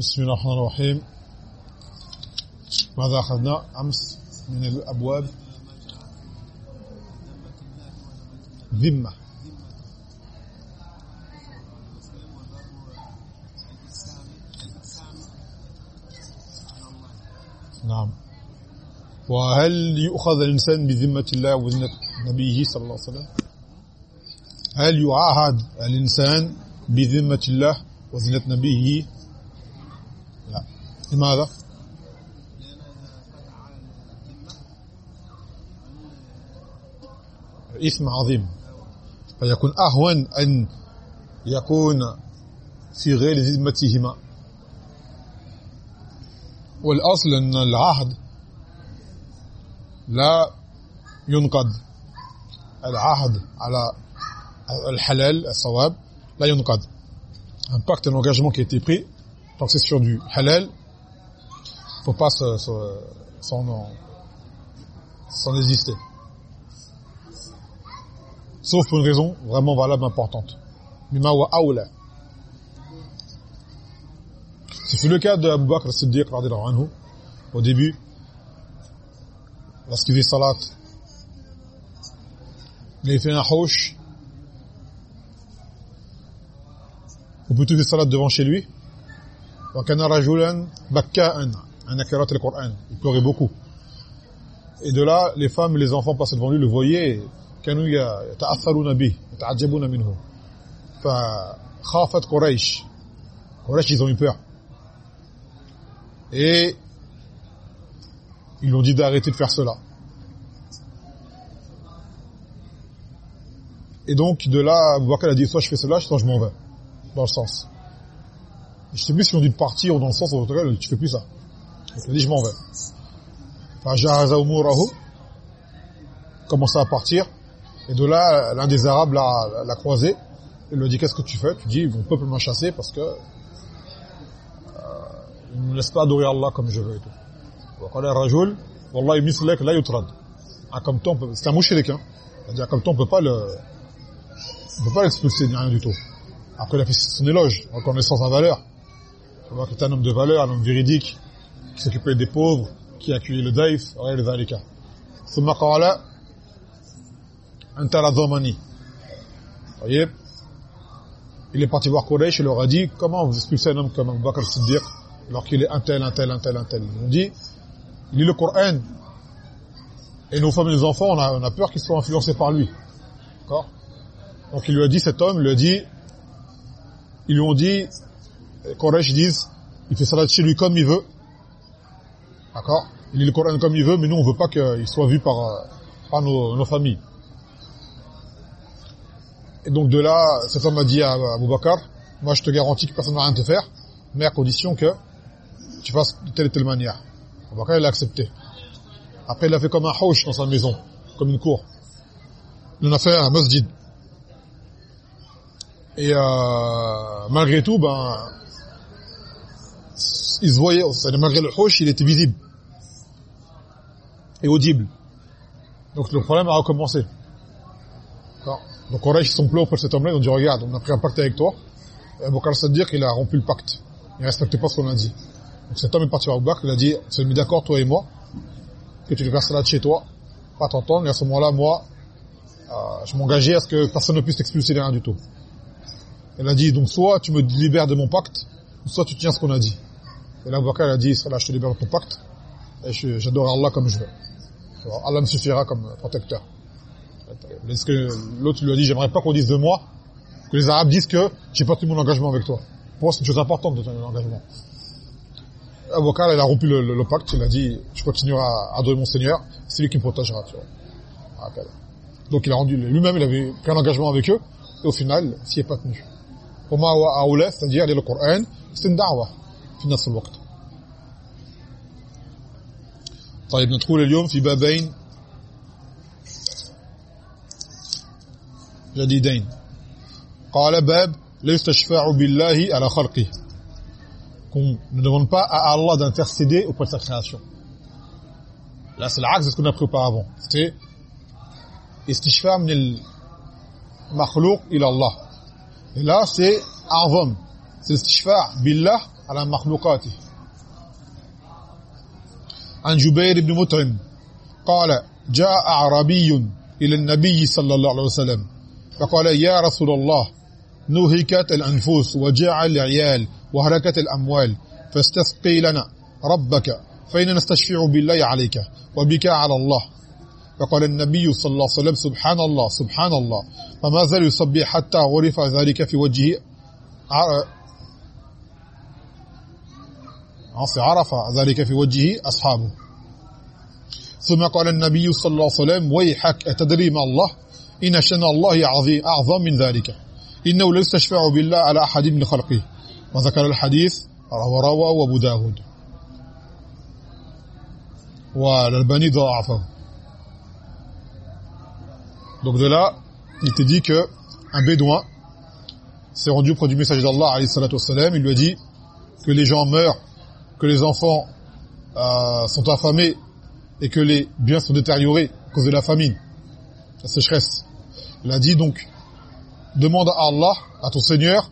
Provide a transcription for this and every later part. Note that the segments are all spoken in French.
بسم الله الرحمن الرحيم. ماذا أخذنا؟ أمس من الأبواب ذمة. نعم. وهل يؤخذ الإنسان بذمة الله وذمة نبيه صلى الله عليه وسلم؟ هل يعاهد الإنسان بذمة الله وذمة نبيه لماذا؟ إثم عظيم. فيكون أهون أن يكون في غير ذمتهما. والأصل أن العهد لا ينقض. العهد على الحلال الصواب لا ينقض. Un pacte un engagement qui a été pris que c'est sur du halal. Faut pas s'en s'en désister sauf pour une raison vraiment valable importante. Mimma wa aula c'est le cas de Abu Bakr as-Siddiq anhu au début lorsqu'il fait salat. Il fait un haush. Ou plutôt fait salat devant chez lui. Wa kana rajulan bakka'an an akarat al-Qur'an il pleurait beaucoup et de là les femmes et les enfants passaient devant lui le voyaient كانوا يتاثرون به يتعجبون منه فخافت قريش قريش ils ont eu peur et ils lui ont dit d'arrêter de faire cela et donc de là Abu Bakr a dit soit je fais cela soit je m'en vais dans le sens je sais plus si on dit de partir ou dans le sens en tout cas tu fais plus ça Il s'est dit, je m'en vais. Commença à partir. Et de là, l'un des Arabes l'a croisé. Il lui dit, qu'est-ce que tu fais? Tu dis, mon peuple m'a chassé parce que euh, il ne me laisse pas adorer Allah comme je veux et tout. Ah, comme toi, c'est un mouchirik, hein. C'est-à-dire, comme toi, on peut pas le, on peut pas l'expulser, ni rien du tout. Après, il a fait son éloge, reconnaissant sa valeur. Il faut voir que c'est un homme de valeur, un homme véridique, qui s'occupait des pauvres qui a accueilli le daif غير ذلك ثم قال انت la voyez il est parti voir Quraysh et leur a dit comment vous expulsez un homme comme Abu Bakr Siddiq alors qu'il est un tel un tel un tel un tel ils ont dit il lit le Coran et nos femmes et nos enfants on a, on a peur qu'ils soient influencés par lui d'accord donc il lui a dit cet homme il lui a dit ils lui ont dit Quraysh disent il fait salat chez lui comme il veut d'accord il lit le Coran comme il veut mais nous on veut pas qu'il soit vu par par nos, familles et donc de là, cette femme a dit à Abu Bakr, moi je te garantis que personne n'a rien te faire, mais à condition que tu fasses de telle et telle manière. Abu Bakr, il a accepté. Après, il a fait comme un haush dans sa maison, comme une cour. Il en a fait un masjid. Et euh, malgré tout, ben, il se voyait, malgré le haush, il était visible et audible. Donc le problème a recommencé. Donc Quraysh sont pleins auprès de cet homme-là, ils ont dit regarde, on a pris un pacte avec toi. Et Abu Bakr dire qu'il a rompu le pacte. Il respectait pas ce qu'on a dit. Donc cet homme est parti à Abu Bakr, il a dit c'est mis d'accord toi et moi que tu le salat chez toi, pas t'entendre et à ce moment-là moi euh, je m'engageais à ce que personne ne puisse t'expulser de rien du tout. Elle a dit donc soit tu me libères de mon pacte, soit tu tiens ce qu'on a dit. Et là, Bakr a dit, Israël, je te libère de ton pacte, et j'adore Allah comme je veux. Alors, Allah me suffira comme protecteur. L'autre lui a dit, j'aimerais pas qu'on dise de moi, que les Arabes disent que j'ai pas tenu mon engagement avec toi. Pour moi, c'est une chose importante de tenir l'engagement. Abu Bakr, il a rompu le, pacte, il a dit, je continuerai à adorer mon Seigneur, c'est lui qui me protégera, tu vois. Donc il a rendu, lui-même, il avait pris engagement avec eux, et au final, il s'y est pas tenu. Oma wa aoula, c'est-à-dire, le Coran, c'est une da'wah. في نفس الوقت. طيب ندخل اليوم في بابين جديدين. قال باب لا يستشفع بالله على خلقه. كون ندون با ا الله دان تيرسيدي أو بور سا كرياسيون لا سي العكس كنا بريباراون سي استشفاع من المخلوق إلى الله لا سي افون سي استشفاع بالله على مخلوقاته. عن جبير بن مطعم قال جاء أعرابي إلى النبي صلى الله عليه وسلم فقال يا رسول الله نهكت الأنفس وجاع العيال وهركت الأموال فاستسقي لنا ربك فإن نستشفع بالله عليك وبك على الله. فقال النبي صلى الله عليه وسلم سبحان الله سبحان الله. فما زال يصبح حتى عرف ذلك في وجهه عرف ذلك في وجهه أصحابه. ثم قال النبي صلى الله عليه وسلم ويحك أتدري ما الله؟ إن شن الله عظيم أعظم من ذلك. إنه لا يستشفع بالله على أحد من خلقه. وذكر الحديث روى وابو داود. والألباني ضعفه. Donc de là, il te dit que un bédouin s'est rendu auprès du messager d'Allah, il lui a dit que les gens meurent, que les enfants euh, sont affamés et que les biens sont détériorés à cause de la famine, la sécheresse. Il a dit donc, demande à Allah, à ton Seigneur,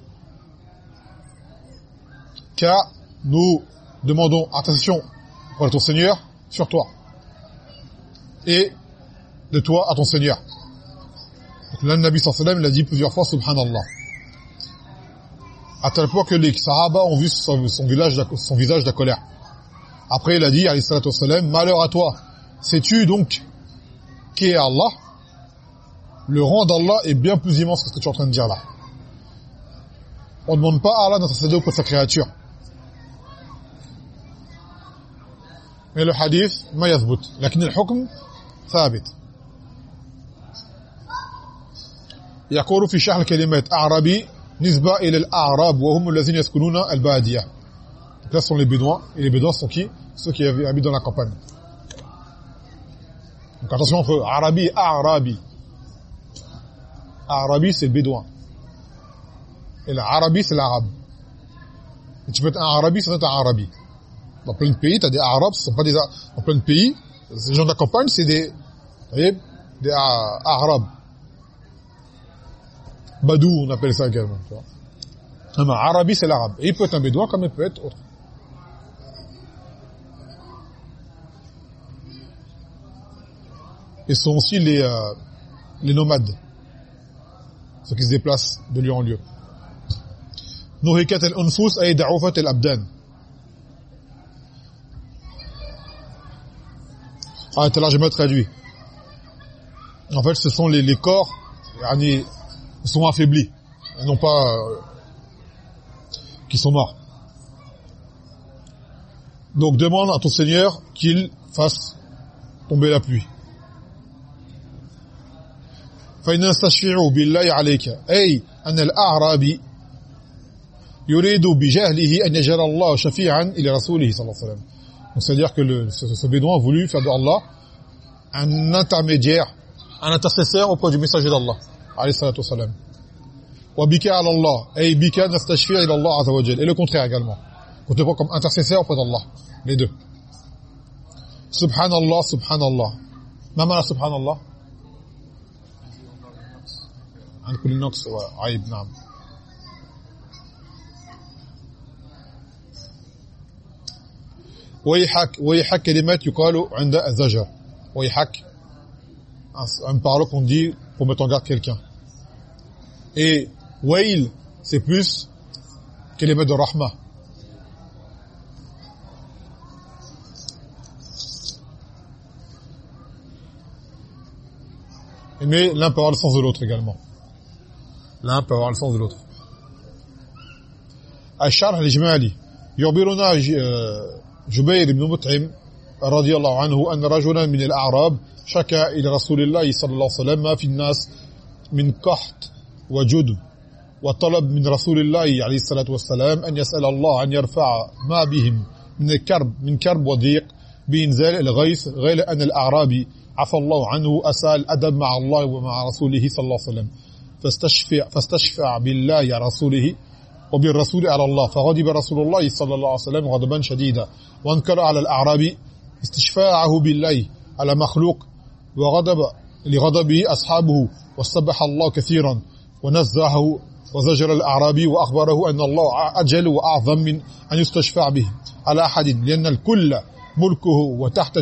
car nous demandons attention pour ton Seigneur sur toi et de toi à ton Seigneur. Donc Nabi sallallahu il a dit plusieurs fois Subhanallah À tel point que les Sahaba ont vu son, visage, son visage de colère. Après, il a dit, alayhi salatu malheur à toi. Sais-tu donc qui est Allah Le rang d'Allah est bien plus immense que ce que tu es en train de dire là. On ne demande pas à Allah d'intercéder auprès de sa créature. Mais le hadith, ma yathbut. Lakin al-hukm, thabit. يقول في شرح الكلمات nisba ila al-a'rab wa hum alladhina yaskununa al-badiya donc là ce sont les bédouins. Et les bédouins sont qui? Ceux qui habitent dans la campagne. Donc attention entre arabi et arabi. Arabi c'est le bédouin. Et l'arabi c'est l'arabe. Et tu peux être un arabi sans être un arabi. Dans plein de pays tu as des arabes ce sont pas des Arabes. dans plein de pays ces gens de la campagne c'est des vous voyez des arabes. Badou, on appelle ça également. Tu vois. Arabi, c'est l'arabe. Et il peut être un bédouin comme il peut être autre. Et ce sont aussi les, euh, les nomades. Ceux qui se déplacent de lieu en lieu. Nuhikat al-unfus ay. Ah, je me traduit. En fait, ce sont les, les corps, sont affaiblis, et non pas euh, qui sont morts. Donc demande à ton Seigneur qu'il fasse tomber la pluie. فإن نستشفع بالله عليك أي أن الأعرابي يريد بجهله أن يجعل الله شفيعا إلى رسوله صلى الله عليه وسلم donc c'est-à-dire que le, ce, ce bédouin a voulu faire de Allah un intermédiaire un intercesseur auprès du messager d'Allah عليه الصلاة والسلام. وبك على الله. أي بك نستشفيع إلى الله عز وجل. إلى كنتخي également. كنت أبقى كم أنترسيسي أفضل الله لدو سبحان الله سبحان الله ما معنى سبحان الله عن كل نقص وعيب نعم ويحك ويحك كلمات يقال عند الزجر. ويحك. ان parle qu'on dit pour mettre en garde quelqu'un. et Wail, c'est plus que les de Rahma. Mais l'un peut avoir le sens de l'autre également. L'un peut avoir le sens de l'autre. الشرح الإجمالي يخبرنا جبير بن مطعم رضي الله عنه أن رجلا من الأعراب شكى إلى رسول الله صلى الله عليه وسلم ما في الناس من قحط وجدب وطلب من رسول الله عليه الصلاة والسلام أن يسأل الله أن يرفع ما بهم من الكرب من كرب وضيق بإنزال الغيث غير أن الأعرابي عفى الله عنه أسأل الأدب مع الله ومع رسوله صلى الله عليه وسلم. فاستشفع, فاستشفع بالله يا رسوله وبالرسول على الله. فغضب رسول الله صلى الله عليه وسلم غضبا شديدا. وانكر على الأعرابي استشفاعه بالله على مخلوق وغضب لغضبه أصحابه واستبح الله كثيرا. ونزهه وزجر الأعرابي وأخبره أن الله أجل وأعظم من أن يستشفع به على أحد لأن الكل ملكه وتحت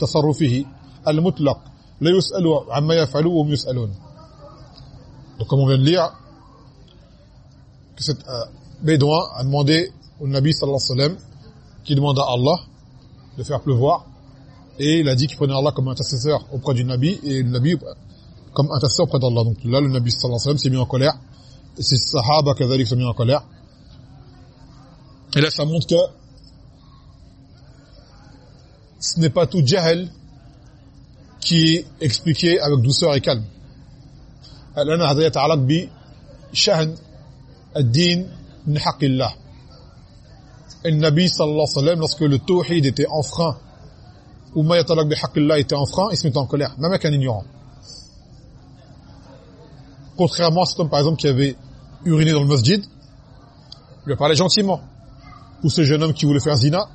تصرفه المطلق لا يسأل عما يفعل وهم يسألون Donc comme on vient de lire, que cet euh, bédouin a demandé au Nabi sallallahu alayhi wa sallam, qui demanda à Allah de faire pleuvoir, et il a dit qu'il prenait Allah comme intercesseur auprès du Nabi, et le Nabi comme intercesseur auprès d'Allah. Donc là, le Nabi sallallahu alayhi wa sallam s'est mis en colère, et ses sahaba kazalik sont mis en colère. Et là, ça montre que ce n'est pas tout jahl qui est expliqué avec douceur et calme. لأن هذا يتعلق بشأن الدين من حق الله. النبي صلى الله عليه وسلم lorsque le tawhid était enfreint ou ma yatalaq bihaq Allah était enfreint, il se met en colère, même avec un ignorant. Contrairement à cet homme par exemple qui avait uriné dans le masjid, il lui a parlé gentiment. Ou ce jeune homme qui voulait faire zina,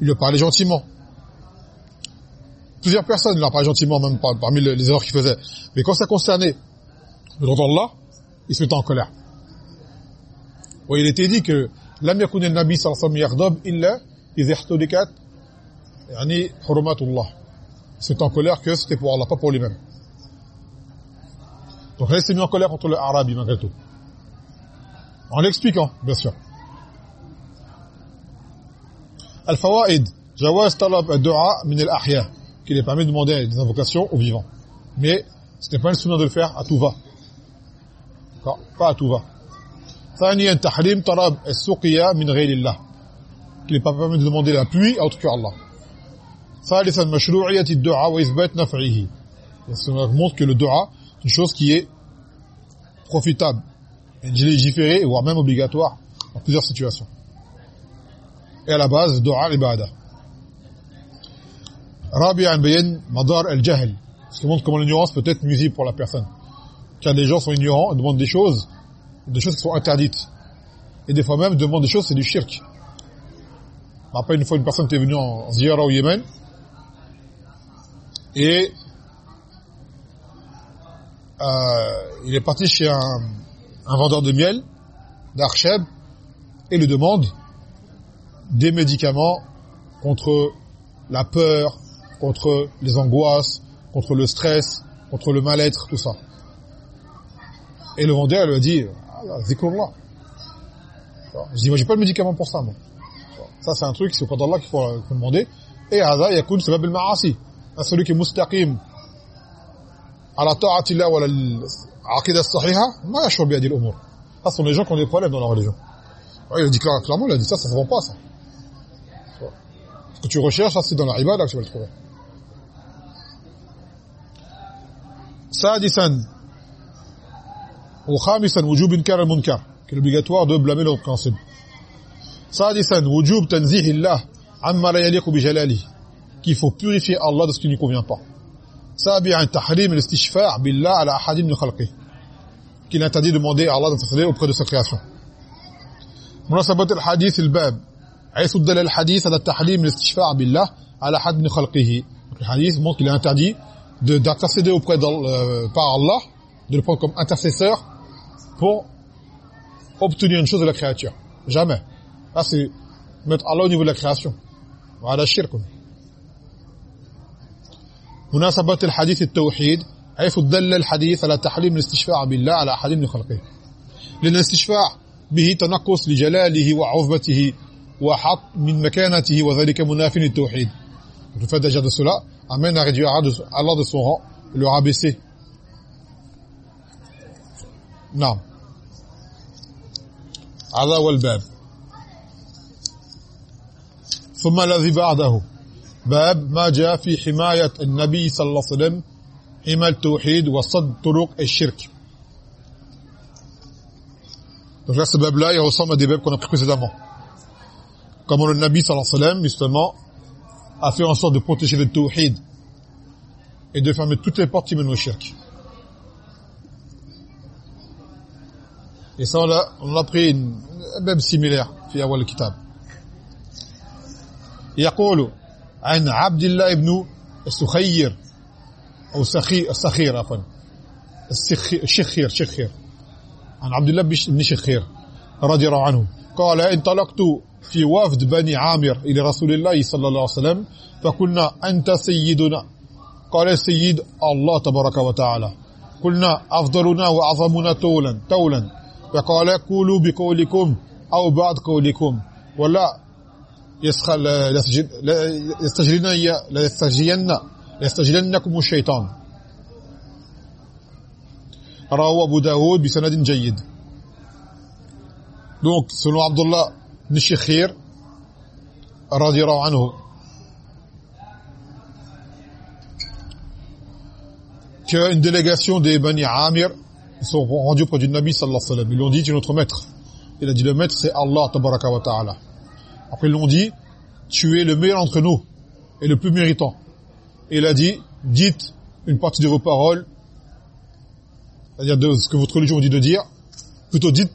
il lui a parlé gentiment. Plusieurs personnes, il leur a parlé gentiment, même parmi les erreurs qu'il faisait. Mais quand ça concernait le droit d'Allah, il se mettait en colère. Oui, il était dit que لم يكن النبي صلى الله عليه وسلم يغضب إلا إذا احتلكت يعني حرمات الله. C'est en colère que c'était pour Allah, pas pour lui-même. Donc là, il s'est mis en colère contre le Arabi, malgré tout. En l'expliquant, bien sûr. Al-Fawaid, Jawaz talab ad-du'a min al-ahya, qu'il est permis de demander des invocations aux vivants. Mais ce n'est pas le souvenir de le faire à tout va. Pas à tout va. ثانيا تحريم طلب السقيا من غير الله qu'il n'est pas permis de demander la pluie à autre que Allah ثالثا مشروعية الدعاء وإثبات نفعه ça montre que le dua c'est une chose qui est profitable légiféré, voire même obligatoire dans plusieurs situations. Et à la base, dua l'ibada. Rabi'an bayan madar al-jahl. Ce qui montre comment l'ignorance peut être nuisible pour la personne. Car des gens sont ignorants, ils demandent des choses, des choses qui sont interdites. Et des fois même, demandent des choses, c'est du shirk. Après, une fois, une personne était venue en ziyara au Yémen, et euh, il est parti chez un, vendeur de miel d'Archeb et lui demande des médicaments contre la peur, contre les angoisses, contre le stress, contre le mal-être, tout ça. Et le vendeur lui a dit ah, zikrullah. Je dis moi j'ai pas le médicament pour ça. Ça c'est un truc c'est auprès d'Allah qu'il faut, qu faut, demander et hadha yakun sabab al-ma'asi. Ah, celui qui est mustaqim على طاعة الله ولا العقيدة الصحيحة ما يشعر بهذه الأمور. Ça sont les gens qui ont des problèmes dans la religion. Ouais, il a dit clairement, il a dit ça, ça ne se vend pas ça. Ce que tu recherches, ça c'est dans la ibada que tu vas le trouver. سادسا وخامسا وجوب انكار المنكر qui est obligatoire de blâmer l'offensible. سادسا وجوب تنزيه الله عما لا يليق بجلاله qu'il faut purifier Allah de ce qui ne lui convient pas. سابعا تحريم الاستشفاع بالله على احد من خلقه qu'il interdit de demander à Allah d'intercéder auprès de sa création. مناسبة الحديث الباب حيث دل الحديث على تحريم الاستشفاع بالله على احد من خلقه. Le hadith montre qu'il est interdit d'intercéder auprès d'Allah euh, par Allah, de le prendre comme intercesseur pour obtenir une chose de la créature. Jamais. Là, c'est mettre Allah au niveau de la création. Voilà shirk. مناسبة الحديث التوحيد حيث دل الحديث على تحريم الاستشفاع بالله على أحد من خلقه. لأن الاستشفاع به تنقص لجلاله وعظمته وحط من مكانته وذلك مناف للتوحيد. Le fait d'agir de cela amène Allah de son rang le rabaisser نعم هذا هو الباب ثم الذي بعده باب ما جاء في حماية النبي صلى الله عليه وسلم حماية التوحيد وصد طرق الشرك Donc là, ce bab-là, il ressemble à des babs qu'on a pris précédemment. Comment le Nabi sallallahu alayhi wa sallam, justement, a fait en sorte de protéger le tawhid et de fermer toutes les portes qui mènent au shirk. Et ça, on a, on a pris une bab similaire, في أول الكتاب. يقول عن عبد الله بن السخير أو سخي السخير عفوا. الشخير شخير. عن عبد الله بن شخير رضي الله عنه. قال انطلقت في وفد بني عامر إلى رسول الله صلى الله عليه وسلم فقلنا أنت سيدنا. قال السيد الله تبارك وتعالى. قلنا أفضلنا وأعظمنا طولا طولا. فقال قولوا بقولكم أو بعد قولكم. ولا يسخل يستجلن يستجلن يستجلنكم الشيطان رواه أبو داود بسند جيد donc selon Abdullah ibn Shikhir radiallahu anhu qu'une délégation des Bani Amir sont rendus auprès du Nabi sallallahu alayhi wa sallam. Ils l'ont dit, es notre maître. Il a dit, le maître, c'est Allah tabaraka wa ta'ala. Après, ils l'ont dit, tu es le meilleur entre nous et le plus méritant. Et il a dit, dites une partie de vos paroles, c'est-à-dire de ce que votre religion dit de dire, plutôt dites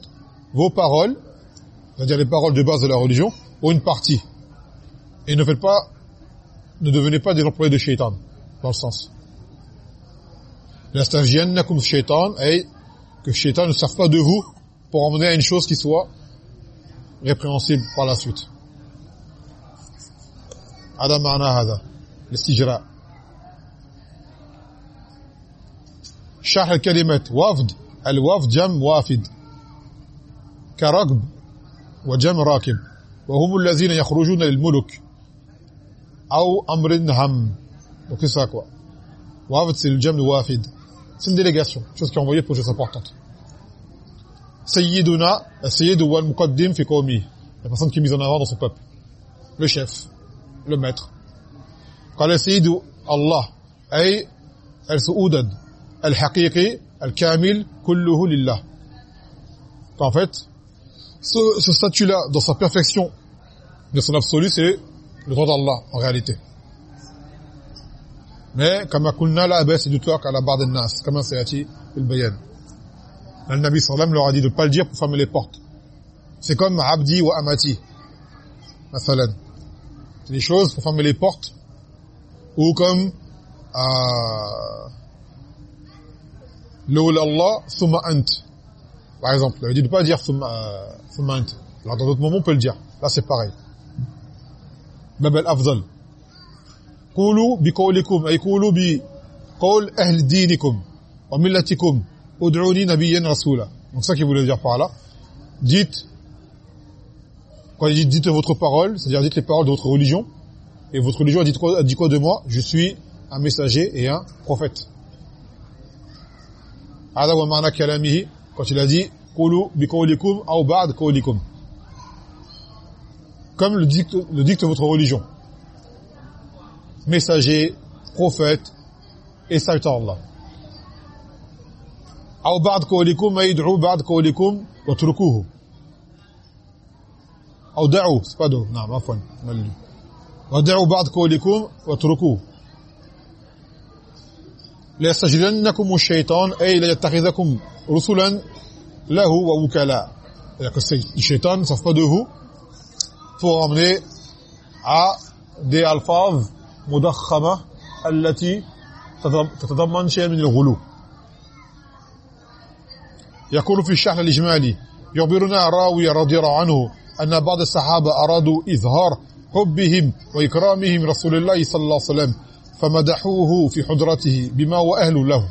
vos paroles, c'est-à-dire les paroles de base de la religion, ou une partie. Et ne faites pas, ne devenez pas des employés de shaitan, dans le sens. comme shaitan, et que shaitan ne serve pas de vous pour emmener à une chose qui soit répréhensible par la suite. هذا معنى هذا الاستجراء. شرح الكلمة وفد الوفد جم وافد كركب وجم راكب وهم الذين يخرجون للملك أو أمر هم وكساكوا وفد سي الجم وافد. سي ديليغاسيون شوز كان voyer pour chose سيدنا السيد هو المقدم في قومه. La personne qui est mise en avant dans son peuple. le maître قال السيد الله أي السؤودد الحقيقي الكامل كله لله en fait ce, ce statut-là, dans sa perfection, de son absolu, c'est le droit d'Allah, en réalité. Mais, comme قلنا لا بأس يطلق على بعض الناس كما سيأتي في البيان. Le Nabi sallam leur a dit de ne pas le dire pour fermer les portes. C'est comme abdi ou amati. مثلا. les choses, pour fermer les portes, ou comme Lawla Allah summa ant. Par exemple, il dit de pas dire summa euh, ant. Alors dans d'autres moments on peut le dire. Là c'est pareil. Babel afdal. Qulu bi qawlikum ay qulu bi qawl ahli dinikum wa millatikum ud'uni nabiyyan rasula. Donc ça qui voulait dire par là, dites quand il dit dites votre parole c'est-à-dire dites les paroles de votre religion et votre religion a dit quoi, a dit quoi de moi je suis un messager et un prophète هذا هو معنى كلامه quand il a dit qulu biqawlikum aw ba'd qawlikum comme le dicte le dicte votre religion messager prophète et serviteur Allah aw ba'd qawlikum ay yad'u ba'd qawlikum watrukuhu أو دعوا اسبدوا نعم عفوا. ملي. ودعوا بعضكم لكم واتركوا ليستجدنكم الشيطان أي ليتخذكم رسلا له ووكلاء. الشيطان ne pas de vous. Pour emmener à des alphaves مضخمه التي تتضمن شيئا من الغلو يقول في الشرح الاجمالي يخبرنا الراوي رضي الله عنه أن بعض الصحابة أرادوا إظهار حبهم وإكرامهم رسول الله صلى الله عليه وسلم فمدحوه في حضرته بما هو أهل له.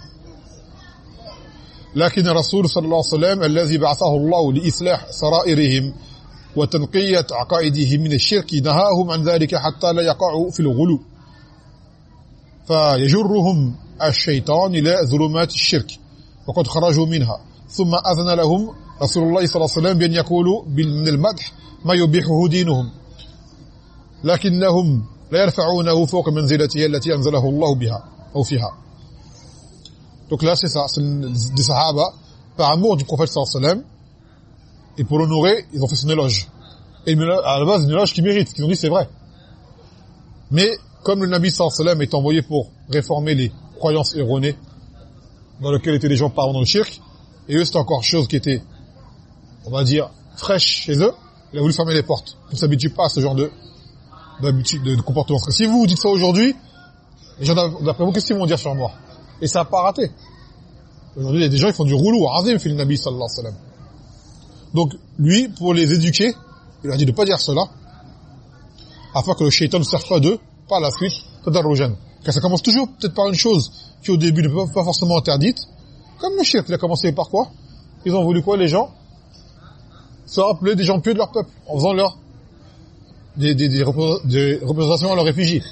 لكن الرسول صلى الله عليه وسلم الذي بعثه الله لإصلاح سرائرهم وتنقية عقائدهم من الشرك نهاهم عن ذلك حتى لا يقعوا في الغلو. فيجرهم الشيطان إلى ظلمات الشرك وقد خرجوا منها. ثم أذن لهم رسول الله صلى الله عليه وسلم بأن يقولوا من المدح ما يبيحه دينهم لكنهم لا يرفعونه فوق منزلته التي أنزله الله بها أو فيها Donc là, c'est ça, c'est des sahaba, par amour du prophète sallallahu alayhi wa sallam, et pour l'honorer, ils ont fait son éloge. Et à la base, une éloge qui mérite, qu'ils ont dit c'est vrai. Mais, comme le Nabi sallallahu alayhi wa sallam est envoyé pour réformer les croyances erronées, dans lesquelles étaient les gens parlant dans le shirk, et eux, c'était encore chose qui était, on va dire, fraîche chez eux, il a voulu fermer les portes. On ne s'habitue pas à ce genre de, de, de comportement. Si vous dites ça aujourd'hui, les gens d'après vous, qu'est-ce qu'ils vont dire sur moi? Et ça n'a pas raté. Aujourd'hui, il y a des gens qui font du rouleau, azim, fait le Nabi sallallahu alayhi wa sallam. Donc, lui, pour les éduquer, il a dit de ne pas dire cela, afin que le shaitan ne serve pas d'eux, par la suite, tadarrujan. Car ça commence toujours peut-être par une chose qui au début n'est pas forcément interdite, comme le shirk, il a commencé par quoi? Ils ont voulu quoi les gens? Se rappeler des gens pieux de leur peuple, en faisant leur des, des, des, représentations à leurs réfugiés.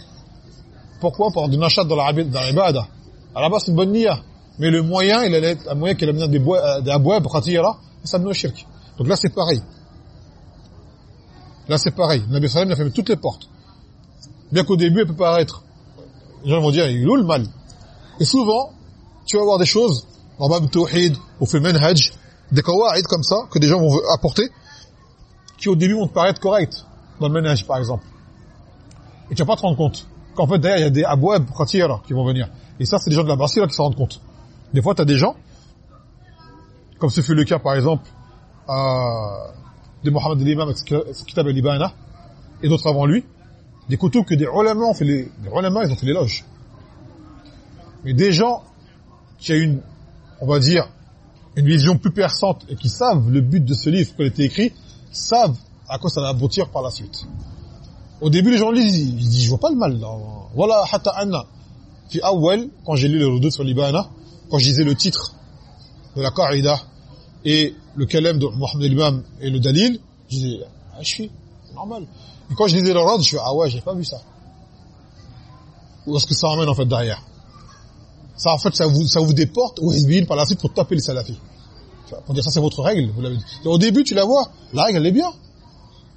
Pourquoi? Pour du nachat dans l'ibada. À la base, c'est une bonne niya. Mais le moyen, il allait être un moyen qu'il a mis des euh, abouab, là, ça nous shirk. Donc là, c'est pareil. Là, c'est pareil. Nabi Sallam a fermé toutes les portes. Bien qu'au début, elle peut paraître. Les gens vont dire, il est où le mal? Et souvent, tu vas avoir des choses, en bas tawhid, ou fait manhaj, des kawaïd comme ça, que des gens vont apporter, qui au début vont te paraître corrects, dans le manhaj par exemple. Et tu vas pas te rendre compte qu'en fait derrière il y a des abouab khatira qui vont venir. Et ça c'est des gens de la là qui s'en rendent compte. Des fois tu as des gens, comme ce fut le cas par exemple euh, de Mohammed l'imam avec et d'autres avant lui, des couteaux que des ulama ont fait les, des ulama ils ont fait l'éloge. Mais des gens qui a une, on va dire, une vision plus perçante et qui savent le but de ce livre qui a été écrit, savent à quoi ça va aboutir par la suite. Au début, les gens lisent, ils disent, je vois pas le mal. Voilà, hatta anna. Fi awwal, quand j'ai lu le redoute sur l'Ibana, quand je disais le titre de la Qa'ida et le kalem de Mohamed Imam et le dalil, je disais, ah, je suis, normal. Et quand je lisais le rad, je suis, ah ouais, j'ai pas vu ça. Où est-ce que ça emmène en fait derrière? Ça en fait ça vous ça vous déporte au Hizbin par la suite pour taper les salafis. Pour dire ça c'est votre règle, vous l'avez dit. au début tu la vois, la règle elle est bien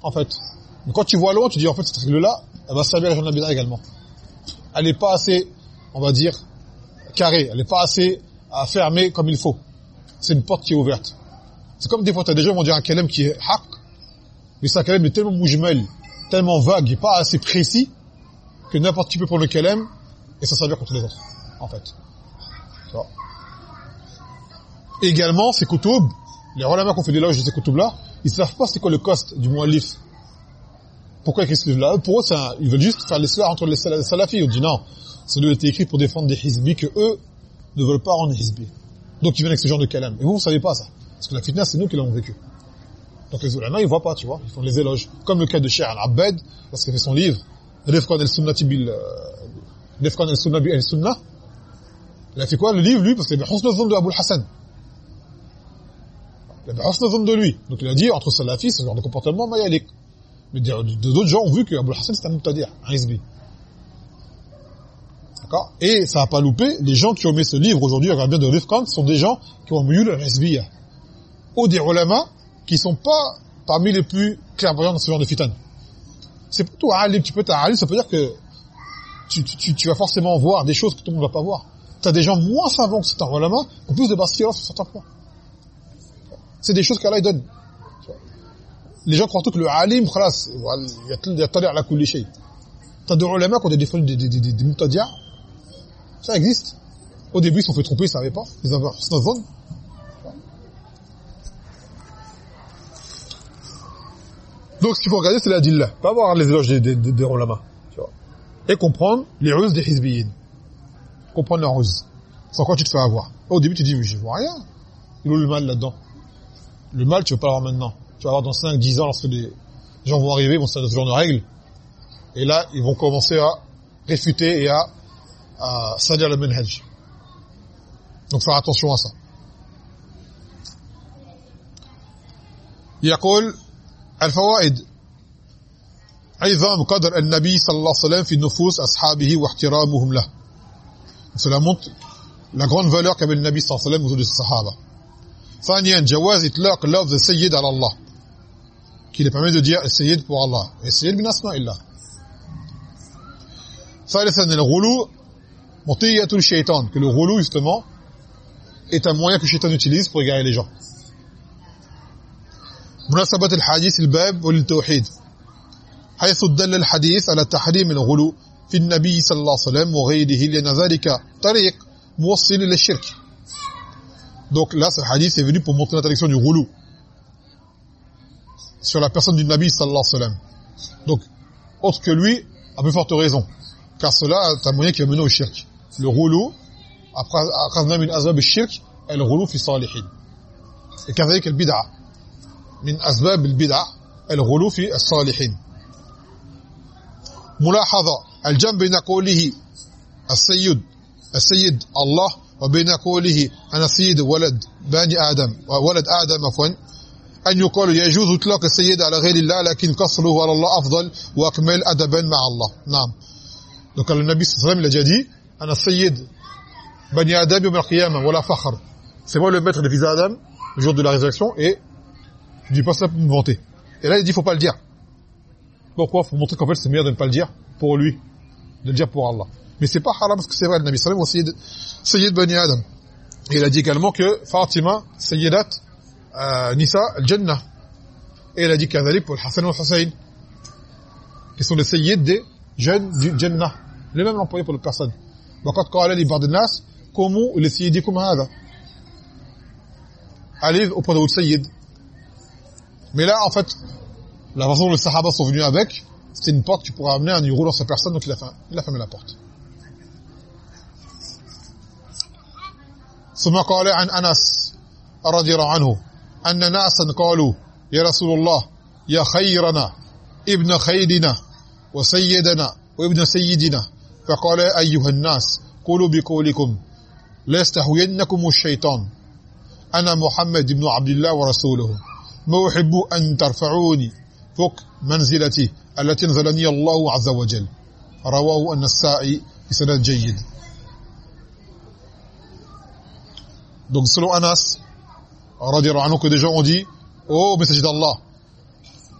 en fait. Mais quand tu vois loin, tu dis en fait cette règle là, elle va servir à la Jannah également. Elle n'est pas assez on va dire carrée, elle n'est pas assez à fermer comme il faut. C'est une porte qui est ouverte. C'est comme des fois tu as des gens vont dire un kalem qui est haq, mais ça kalem est tellement moujmel, tellement vague et pas assez précis que n'importe qui peut prendre le kalem et ça servir contre les autres en fait. Également, ces koutoub, les relèvements qu'on fait l'éloge de ces koutoub-là, ils savent pas c'est quoi le cost du mu'allif. Pourquoi ils écrivent là Pour eux, un, ils veulent juste faire l'islam entre les salafis. On dit non, ça doit être écrit pour défendre des hizbis que eux ne veulent pas rendre hizbis. Donc ils viennent avec ce genre de kalam. Et vous, vous savez pas ça. Parce que la fitna, c'est nous qui l'avons vécu. Donc les ulama, ils voient pas, tu vois. Ils font les éloges. Comme le cas de Cheikh Al-Abbad, lorsqu'il fait son livre. Euh, Rifqan al-Sunna al-Sunnah, il a fait quoi le livre, lui? Parce qu'il avait husn de Abu Hassan. Il avait husn de lui. Donc il a dit, entre salafis, ce genre de comportement mayalik. Mais d'autres gens ont vu que Abu Hassan, c'est un mutadir, un hizbi. D'accord? Et ça n'a pas loupé, les gens qui ont mis ce livre aujourd'hui, regarde bien de Rifkan, sont des gens qui ont mis le hizbiya. Ou des ulama qui sont pas parmi les plus clairvoyants dans ce genre de fitan. C'est plutôt alim, tu peux t'alim, ça peut dire que tu, tu, tu, vas forcément voir des choses que tout le monde ne va pas voir tu des gens moins savants que certains ulama, en plus de basira sur certains points. C'est des choses qu'Allah donne. Les gens croient tous que le alim, khalas, il y a tali ala kulli shay. T'as des ulama qui ont des défauts, des, des, des, des mutadia. Ça existe. Au début, ils sont fait tromper, ils savaient pas. Ils avaient un Donc, ce qu'il faut regarder, c'est la dilla. Pas voir les éloges des, des, des, des ulama. Et comprendre les ruses des hizbiyin comprendre leur ruse. Sans quoi tu te fais avoir. Au début, tu dis, mais je vois rien. Il est le mal là-dedans? Le mal, tu vas pas l'avoir maintenant. Tu vas avoir dans 5, 10 ans, lorsque les gens vont arriver, vont se faire ce genre de règles. Et là, ils vont commencer à réfuter et à, à salir le manhaj. Donc faire attention à ça. يقول الفوائد عظام قدر النبي صلى الله عليه وسلم في نفوس أصحابه واحترامهم له cela montre la grande valeur qu'avait le Nabi sallallahu alayhi wa sallam aux des sahaba. ثانيا جواز اطلاق لفظ السيد على الله qui les permet de dire السيد pour Allah. السيد من اسماء الله ثالثا الغلو مطية الشيطان que le غلو justement est un moyen que shaitan utilise pour égarer les gens. مناسبة الحديث الباب وللتوحيد حيث دل الحديث على تحريم الغلو في النبي صلى الله عليه وسلم وغيره لأن ذلك طريق موصل إلى الشرك donc là ce hadith est venu pour montrer l'interdiction du roulou sur la personne du Nabi sallallahu alayhi wa sallam donc autre que lui a plus forte raison car cela est un moyen qui va mener au shirk le roulou أخذنا من أسباب الشرك الغلو في الصالحين et كذلك البدعة من أسباب البدع الغلو في الصالحين ملاحظة الجنب بين قوله السيد السيد الله وبين قوله أنا سيد ولد بني آدم ولد آدم عفوا أن يقول يجوز إطلاق السيد على غير الله لكن قصره على الله أفضل وأكمل أدبا مع الله نعم donc le Nabi sallallahu alayhi wa sallam il a déjà dit أنا السيد بني آدم يوم القيامة ولا فخر c'est moi le maître des fils d'Adam le jour de la résurrection et je dis pas ça pour me vanter et là il dit faut pas le dire pourquoi faut montrer qu'en fait c'est meilleur de ne pas le dire pour lui de le dire pour Allah mais c'est pas haram parce que c'est vrai le Nabi sallallahu alayhi wa sallam Sayyid Bani Adam et il a dit également que Fatima Sayyidat euh, Nisa al-Jannah et il a dit كذلك pour le Hassan et le Hussein qui sont les Sayyid des jeunes du Jannah les mêmes employés pour les personnes وقد قال لي بعض الناس قوموا لسيدكم هذا allez auprès de votre Sayyid mais là en fait la façon dont les Sahaba sont venus avec c'était une porte tu pourrais amener un euro dans sa personne donc il a, fait, il a fermé la porte ثم قال عن أنس رضي الله عنه أن ناسا قالوا يا رسول الله يا خيرنا ابن خيرنا وسيدنا وابن سيدنا. فقال أيها الناس قولوا بقولكم لا يستهوينكم الشيطان. أنا محمد بن عبد الله ورسوله. ما أحب أن ترفعوني فوق منزلتي التي نزلني الله عز وجل. رواه النسائي بسند جيد. Donc selon Anas, anhu, que des gens ont dit, oh messager d'Allah,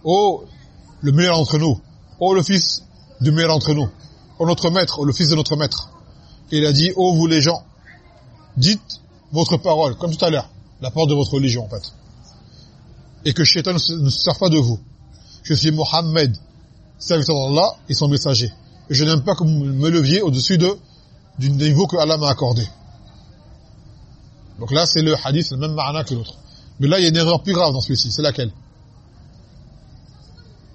oh le meilleur d'entre nous, oh le fils du meilleur d'entre nous, oh notre maître, oh le fils de notre maître. Et il a dit, oh vous les gens, dites votre parole, comme tout à l'heure, la parole de votre religion en fait. Et que Shaitan ne se serve pas de vous. Je suis Mohammed, serviteur d'Allah et son messager. Je n'aime pas que vous me leviez au-dessus de du niveau que Allah m'a accordé. Donc là, c'est le hadith, le même ma'ana que l'autre. Mais là, il y a une erreur plus grave dans celui-ci. C'est laquelle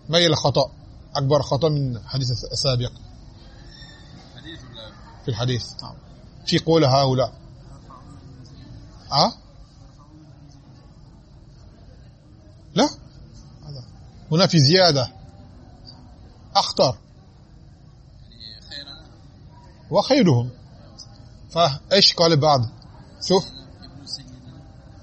ما هي الخطأ أكبر خطأ من حديث السابق في الحديث نعم في قول هؤلاء أه لا هنا في زيادة أخطر وخيرهم فإيش قال بعض شوف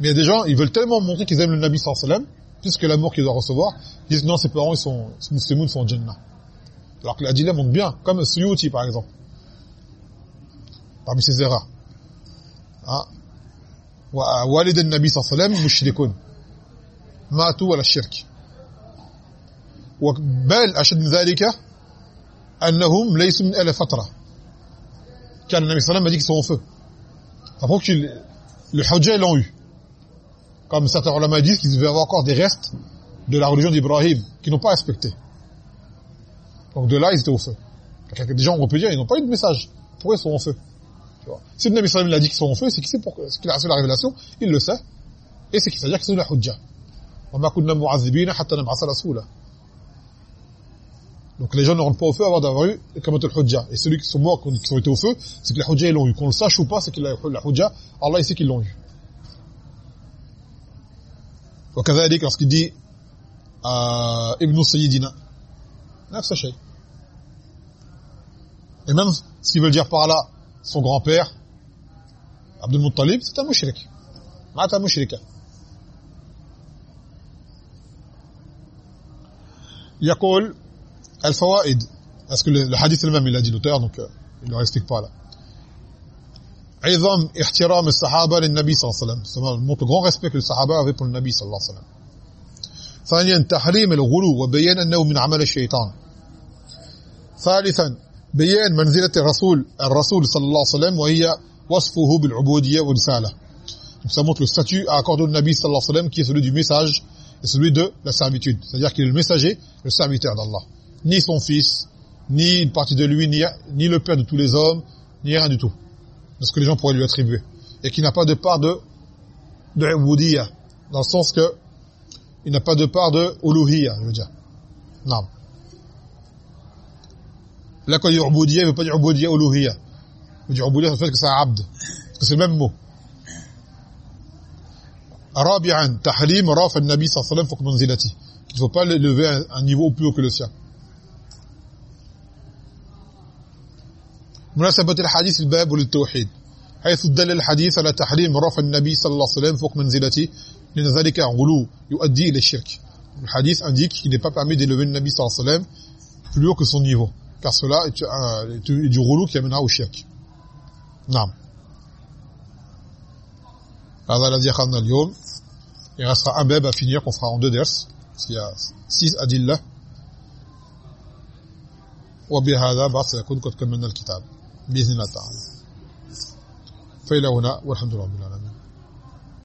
Mais il y a des gens, ils veulent tellement montrer qu'ils aiment le Nabi sallallahu alayhi wa sallam, plus que l'amour qu'ils doivent recevoir, ils disent non, ses parents, ils sont, musulmans, sont en Jannah. Alors que la dilemme montre bien, comme Suyuti par exemple. Parmi ses erreurs. Hein? والد النبي صلى الله عليه وسلم مشركون ماتوا على الشرك وبل أشد من ذلك أنهم ليسوا من أهل فترة كان النبي صلى الله عليه وسلم a dit qu'ils sont au feu. Après que le Hujjah l'ont eu. Comme certains ulama disent qu'ils devaient avoir encore des restes de la religion d'Ibrahim, qui n'ont pas respecté. Donc de là, ils étaient au feu. Des gens, on peut dire, ils n'ont pas eu de message. Pourquoi ils sont au feu? Tu vois. Si le Nabi sallallahu alayhi a dit qu'ils sont au feu, c'est qu'il sait pour qu'il a reçu la révélation, il le sait, et c'est qu'il s'agit qu'ils sont la hujja. Donc les gens ne pas au feu avant d'avoir eu comme le hujja. Et celui qui sont morts, qui ont été au feu, c'est que la hujja ils l'ont eu. Qu'on le sache ou pas, c'est que la hujja, Allah il sait qu'ils l'ont eu. وكذلك lorsqu'il dit euh, Ibn Sayyidina نفس الشيء et même ce qu'il veut dire par là son grand-père Abdul Muttalib c'est un mushrik مات مشركا يقول الفوائد parce que le, le hadith le même il a dit l'auteur donc euh, il ne le explique pas là عظام احترام الصحابة للنبي صلى الله عليه وسلم. سمو موت غون ريسبكت للصحابه avec pour صلى الله عليه وسلم. ثانيا تحريم الغلو وبيان أنه من عمل الشيطان. ثالثا بيان منزلة الرسول الرسول صلى الله عليه وسلم وهي وصفه بالعبودية والرسالة. سموت le statut accordé au nabi صلى الله عليه وسلم qui هو celui du message et celui de la servitude. C'est-à-dire qu'il est le messager le serviteur d'Allah. Ni son fils ni une partie de lui ni ni le père de tous les hommes ni rien du tout. De ce que les gens pourraient lui attribuer. Et qui n'a pas de part de de dans le sens que il n'a pas de part de uluhiyya, je veux dire. Non. Là, quand il dit ubudiyya, il ne veut pas dire ubudiyya uluhiyya. Il veut dire ubudiyya, ça fait que c'est abd. Parce que c'est le même mot. رابعا تحريم رفع النبي صلى الله عليه وسلم فوق منزلته qu'il faut pas lever à un niveau plus haut que le sien مناسبة الحديث الباب للتوحيد حيث دل الحديث على تحريم رفع النبي صلى الله عليه وسلم فوق منزلته لأن ذلك غلو يؤدي إلى الشرك. الحديث indique qu'il n'est pas permis d'élever le Nabi صلى الله عليه وسلم plus haut que son niveau car cela est euh, du غلو qui amène au shirk. نعم. هذا الذي أخذنا اليوم. Il restera un bab à finir qu'on fera en deux ders s'il y a six adillah. وبهذا بس سيكون قد كملنا الكتاب. بإذن الله تعالى. فإلى هنا والحمد لله رب العالمين.